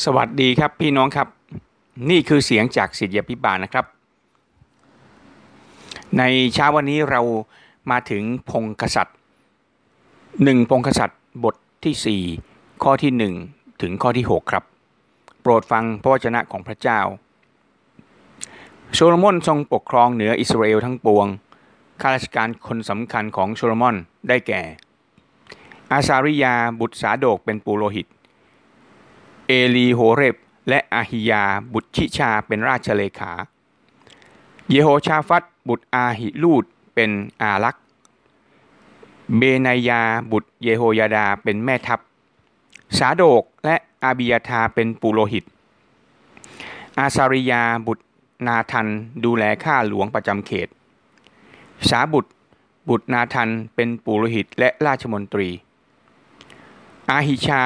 สวัสดีครับพี่น้องครับ นี่คือเสียงจากสิทธิพิบาลนะครับ ในเช้าวันนี้เรามาถึงพงกษัตริย์หนึ่งพงกษัตริย์บทที่ 4 ข้อที่ 1 ถึงข้อที่ 6 ครับ โปรดฟังพระวจนะของพระเจ้า โซโลมอนทรงปกครองเหนืออิสราเอลทั้งปวงข้าราชการคนสำคัญของโซโลมอนได้แก่ อาซาริยาบุตรสาโดกเป็นปูโรหิต เอลีโฮเรบและอาฮิยาบุตรชิชาเป็นราชเลขา เยโฮชาฟัตบุตรอาหิลูดเป็นอาลักษ์เบนายาบุตรเยโฮยาดาเป็นแม่ทัพ สาโดกและอาบิยาธาเป็นปุโรหิต อาซาริยาบุตรนาทันดูแลข้าหลวงประจำเขต สาบุตรบุตรนาทันเป็นปุโรหิตและราชมนตรี อาหิชา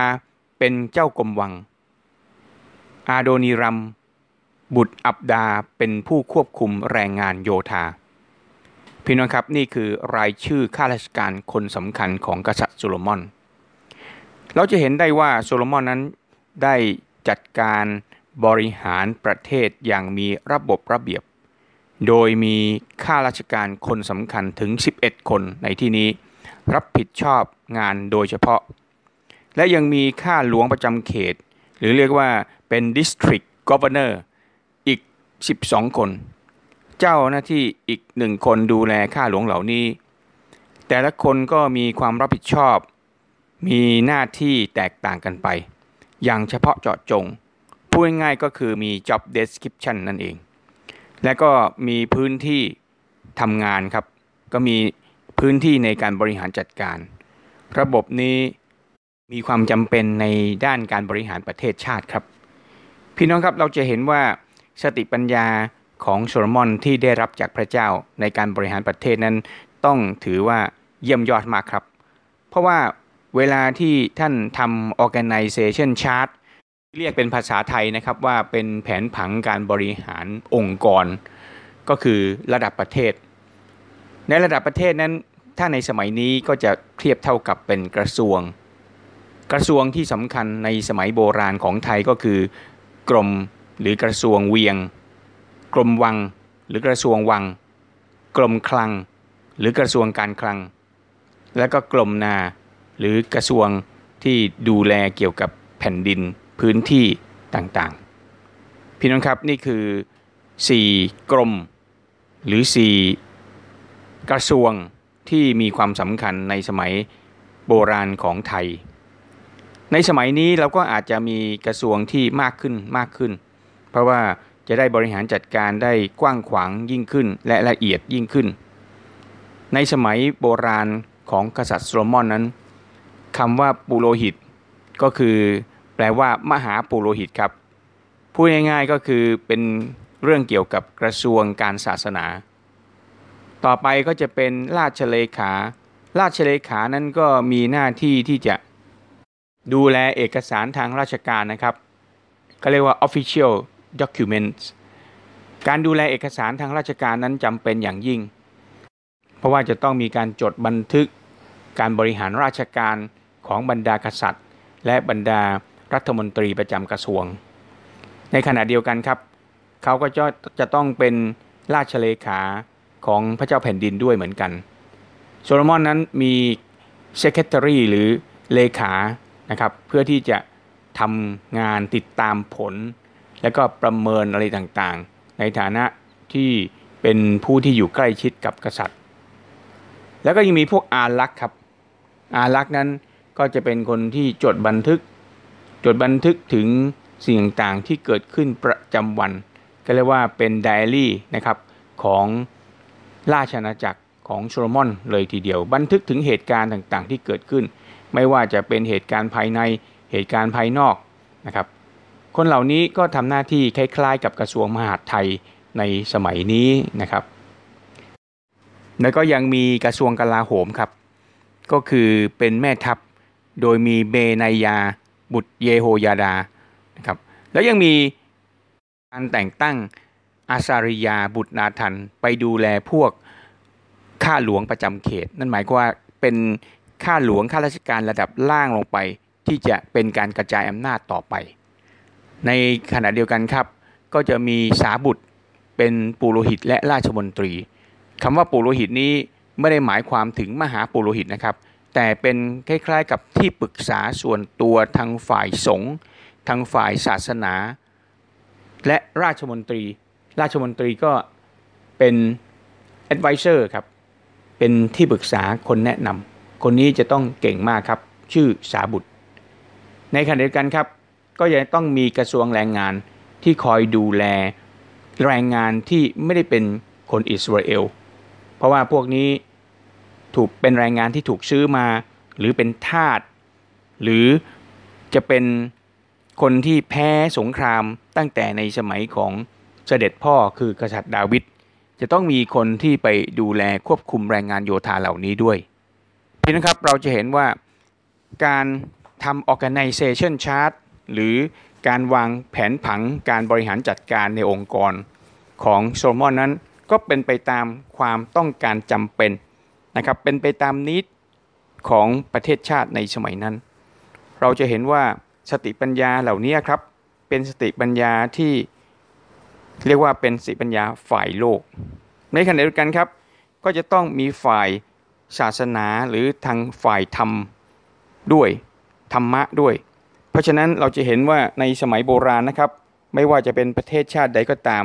เป็นเจ้ากรมวัง อาโดนีรัม บุตรอับดาเป็นผู้ควบคุมแรงงานโยธา พี่น้องครับนี่คือรายชื่อข้าราชการคนสำคัญของกษัตริย์โซโลมอน เราจะเห็นได้ว่าโซโลมอนนั้นได้จัดการบริหารประเทศอย่างมีระบบระเบียบ โดยมีข้าราชการคนสำคัญถึง 11 คนในที่นี้ รับผิดชอบงานโดยเฉพาะ และยังมีข้าหลวงประจำเขต หรือเรียกว่าเป็น district governor อีก 12 คน เจ้าหน้าที่อีกหนึ่งคนดูแลข้าหลวงเหล่านี้ แต่ละคนก็มีความรับผิดชอบ มีหน้าที่แตกต่างกันไป อย่างเฉพาะเจาะจง พูดง่ายๆก็คือมี job description นั่นเอง และก็มีพื้นที่ทำงานครับ ก็มีพื้นที่ในการบริหารจัดการ ระบบนี้ มีความจำเป็นในด้านการบริหารประเทศชาติครับ พี่น้องครับเราจะเห็นว่าสติปัญญาของโซโลมอนที่ได้รับจากพระเจ้าในการบริหารประเทศนั้นต้องถือว่าเยี่ยมยอดมากครับ เพราะว่าเวลาที่ท่านทำ organization chart เรียกเป็นภาษาไทยนะครับว่าเป็นแผนผังการบริหารองค์กร ก็คือระดับประเทศ ในระดับประเทศนั้นถ้าในสมัยนี้ก็จะเทียบเท่ากับเป็นกระทรวง กระทรวงที่สำคัญในสมัยโบราณของไทยก็คือกรมหรือกระทรวงเวียง กรมวัง หรือกระทรวงวัง กรมคลัง หรือกระทรวงการคลัง และก็กรมนา หรือกระทรวงที่ดูแลเกี่ยวกับแผ่นดินพื้นที่ต่างๆ พี่น้องครับนี่คือ 4 กรม หรือ 4 กระทรวงที่มีความสำคัญในสมัยโบราณของไทย ในสมัยนี้เราก็อาจจะมีกระทรวงที่มากขึ้นมากขึ้น เพราะว่าจะได้บริหารจัดการได้กว้างขวางยิ่งขึ้น และละเอียดยิ่งขึ้น ในสมัยโบราณของกษัตริย์โซโลมอนนั้นคำว่าปุโรหิต ก็คือแปลว่ามหาปุโรหิตครับพูดง่ายๆก็คือเป็นเรื่องเกี่ยวกับกระทรวงการศาสนา ต่อไปก็จะเป็นราชเลขา ราชเลขานั้นก็มีหน้าที่ที่จะ ดูแลเอกสารทางราชการนะครับเขาเรียกว่า official documents การดูแลเอกสารทางราชการนั้นจำเป็นอย่างยิ่ง เพราะว่าจะต้องมีการจดบันทึกการบริหารราชการของบรรดากษัตริย์ และบรรดารัฐมนตรีประจำกระทรวง ในขณะเดียวกันครับ เขาก็จะจะต้องเป็นราชเลขาของพระเจ้าแผ่นดินด้วยเหมือนกัน โซโลมอนนั้นมี secretary หรือเลขา นะครับ เพื่อที่จะทำงานติดตามผล และก็ประเมินอะไรต่างๆ ในฐานะที่เป็นผู้ที่อยู่ใกล้ชิดกับกษัตริย์ แล้วก็ยังมีพวกอารักษ์ครับ อารักษ์นั้นก็จะเป็นคนที่จดบันทึก จดบันทึกถึงสิ่งต่างๆที่เกิดขึ้นประจำวัน ก็เรียกว่าเป็นไดอารี่นะครับของราชอาณาจักรของโซโลมอนเลยทีเดียว บันทึกถึงเหตุการณ์ต่างๆ ที่เกิดขึ้น ไม่ว่าจะเป็นเหตุการณ์ภายในเหตุการณ์ภายนอกนะครับคนเหล่านี้ก็ทำหน้าที่คล้าย ๆ กับกระทรวงมหาดไทยในสมัยนี้นะครับ แล้วก็ยังมีกระทรวงกลาโหมครับ ก็คือเป็นแม่ทัพโดยมีเบนายา บุตรเยโฮยาดานะครับแล้วยังมีการแต่งตั้งอาซาริยาบุตรนาทันไปดูแลพวกข้าหลวงประจำเขต นั่นหมายความว่าเป็น ข้าหลวงข้าราชการระดับล่างลงไป ที่จะเป็นการกระจายอำนาจต่อไป ในขณะเดียวกันครับ ก็จะมีสาบุตรเป็นปุโรหิตและราชมนตรีคำว่าปุโรหิตนี้ไม่ได้หมายความถึงมหาปุโรหิตนะครับ แต่เป็นคล้ายๆกับที่ปรึกษาส่วนตัวทางฝ่ายสงฆ์ทางฝ่ายศาสนา และราชมนตรี ราชมนตรีก็เป็น advisor ครับ เป็นที่ปรึกษาคนแนะนำ คนนี้จะต้องเก่งมากครับ ชื่อสาบุตร ในขณะเดียวกันครับ ก็ยังต้องมีกระทรวงแรงงานที่คอยดูแลแรงงานที่ไม่ได้เป็นคนอิสราเอล เพราะว่าพวกนี้ถูกเป็นแรงงานที่ถูกซื้อมา หรือเป็นทาสหรือจะเป็นคนที่แพ้สงครามตั้งแต่ในสมัยของเสด็จพ่อคือกษัตริย์ดาวิดจะต้องมีคนที่ไปดูแลควบคุมแรงงานโยธาเหล่านี้ด้วย พี่นะครับเราจะเห็นว่าการทำ organization chart หรือการวางแผนผังการบริหารจัดการในองค์กรของโซโลมอนนั้น ก็เป็นไปตามความต้องการจำเป็นนะครับเป็นไปตามนิดของประเทศชาติในสมัยนั้น เราจะเห็นว่าสติปัญญาเหล่านี้ครับเป็นสติปัญญาที่เรียกว่าเป็นสติปัญญาฝ่ายโลก ในขณะเดียวกันครับ ก็จะต้องมีฝ่าย ศาสนาหรือทางฝ่ายธรรมด้วยธรรมะด้วย เพราะฉะนั้นเราจะเห็นว่าในสมัยโบราณนะครับ ไม่ว่าจะเป็นประเทศชาติใดก็ตาม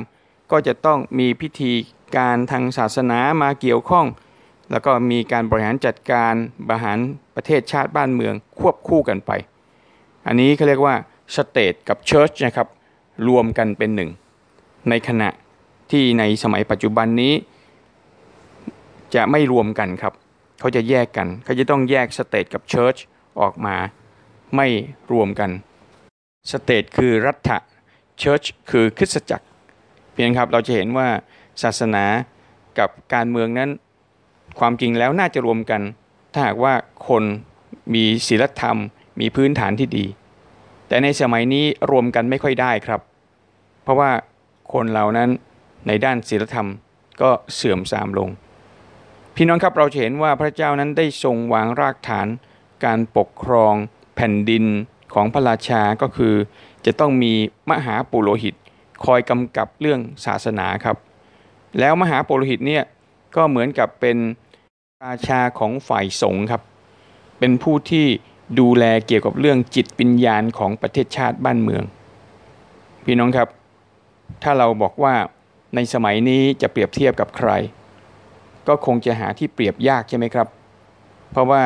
ก็จะต้องมีพิธีการทางศาสนามาเกี่ยวข้อง แล้วก็มีการบริหารจัดการบริหารประเทศชาติบ้านเมืองควบคู่กันไป อันนี้เขาเรียกว่า state กับ church นะครับรวมกันเป็นหนึ่ง ในขณะที่ในสมัยปัจจุบันนี้ จะไม่รวมกันครับ เขาจะแยกกัน เขาจะต้องแยก state กับ churchออกมาไม่รวมกัน state คือรัฐ church คือคริสตจักร เพียงครับเราจะเห็นว่าศาสนากับการเมืองนั้น ความจริงแล้วน่าจะรวมกัน ถ้าหากว่าคนมีศีลธรรม มีพื้นฐานที่ดี แต่ในสมัยนี้รวมกันไม่ค่อยได้ครับ เพราะว่าคนเหล่านั้นในด้านศีลธรรมก็เสื่อมทรามลง พี่น้องครับเราเห็นว่าพระเจ้านั้นได้ทรงวางรากฐาน การปกครองแผ่นดินของพระราชาก็คือ จะต้องมีมหาปุโรหิต คอยกำกับเรื่องศาสนาครับ แล้วมหาปุโรหิตเนี่ยก็เหมือนกับเป็นราชาของฝ่ายสงฆ์ครับ เป็นผู้ที่ดูแลเกี่ยวกับเรื่องจิตวิญญาณของประเทศชาติบ้านเมือง พี่น้องครับ ถ้าเราบอกว่าในสมัยนี้จะเปรียบเทียบกับใคร ก็คงจะหาที่เปรียบยากใช่ไหมครับ เพราะว่า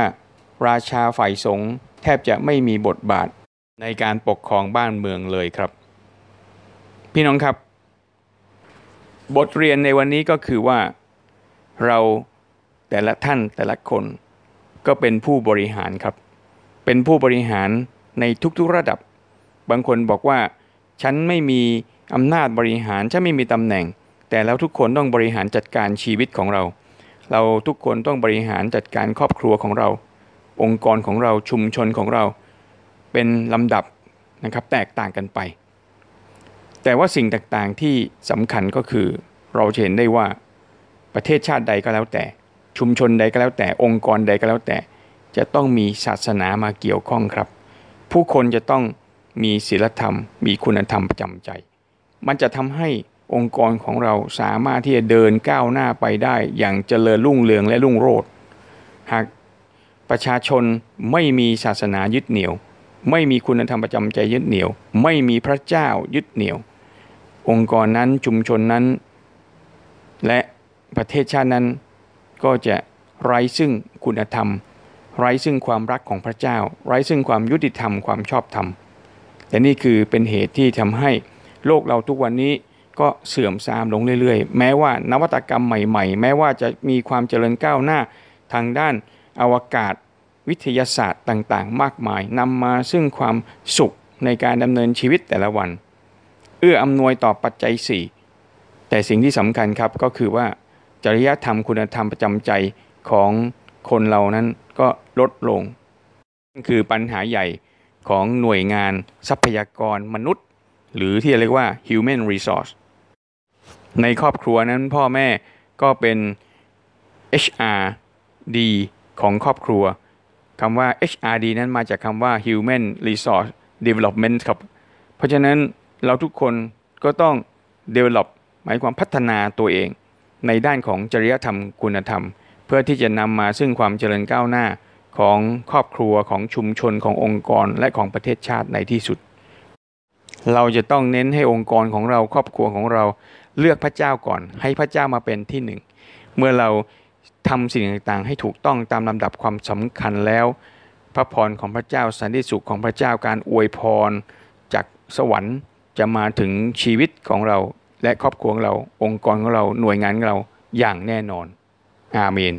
ราชาฝ่ายสงฆ์แทบจะไม่มีบทบาทในการปกครองบ้านเมืองเลยครับ พี่น้องครับ บทเรียนในวันนี้ก็คือว่าเราแต่ละท่านแต่ละคนก็เป็นผู้บริหารครับ เป็นผู้บริหารในทุกๆระดับ บางคนบอกว่า ฉันไม่มีอำนาจบริหารฉันไม่มีตำแหน่ง แต่แล้วทุกคนต้องบริหารจัดการชีวิตของเรา เราทุกคนต้องบริหารจัดการครอบครัวของเรา องค์กรของเราชุมชนของเรา เป็นลำดับนะครับแตกต่างกันไป แต่ว่าสิ่งต่างๆที่สำคัญก็คือเราเห็นได้ว่าประเทศชาติใดก็แล้วแต่ ชุมชนใดก็แล้วแต่องค์กรใดก็แล้วแต่ จะต้องมีศาสนามาเกี่ยวข้องครับ ผู้คนจะต้องมีศีลธรรม มีคุณธรรมประจำใจ มันจะทำให้ องค์กรของเราสามารถที่จะเดินก้าวหน้าไปได้อย่างเจริญรุ่งเรืองและรุ่งโรจน์หากประชาชนไม่มีศาสนายึดเหนี่ยว ไม่มีคุณธรรมประจำใจยึดเหนี่ยว ไม่มีพระเจ้ายึดเหนี่ยว องค์กรนั้นชุมชนนั้น และประเทศชาตินั้น ก็จะไร้ซึ่งคุณธรรม ไร้ซึ่งความรักของพระเจ้า ไร้ซึ่งความยุติธรรมความชอบธรรมแต่นี่คือเป็นเหตุที่ทำให้โลกเราทุกวันนี้ ก็เสื่อมทรามลงเรื่อยๆ แม้ว่านวัตกรรมใหม่ๆ แม้ว่าจะมีความเจริญก้าวหน้าทางด้านอวกาศวิทยาศาสตร์ต่างๆ มากมายนำมาซึ่งความสุขในการดำเนินชีวิตแต่ละวัน เอื้ออำนวยต่อปัจจัย 4 แต่สิ่งที่สำคัญครับก็คือว่าจริยธรรมคุณธรรมประจำใจของคนเรานั้นก็ลดลง คือปัญหาใหญ่ของหน่วยงานทรัพยากรมนุษย์ หรือที่เรียกว่า human resource ในครอบครัวนั้นพ่อแม่ก็เป็น HRD ของครอบครัวคำว่า HRD นั้นมาจากคำว่า human resource development ครับ เพราะฉะนั้นเราทุกคนก็ต้อง develop หมายความพัฒนาตัวเอง ในด้านของจริยธรรมคุณธรรม เพื่อที่จะนำมาซึ่งความเจริญก้าวหน้าของครอบครัวของชุมชนขององค์กรและของประเทศชาติในที่สุด เราจะต้องเน้นให้องค์กรของเราครอบครัวของเรา เลือกพระเจ้าก่อน ให้พระเจ้ามาเป็นที่หนึ่ง เมื่อเราทำสิ่งต่างๆ ให้ถูกต้องตามลำดับความสำคัญแล้ว พระพรของพระเจ้าสันติสุขของพระเจ้าการอวยพร จากสวรรค์จะมาถึงชีวิตของเรา และครอบครัวของเราองค์กรของเราหน่วยงานของเราอย่างแน่นอน อาเมน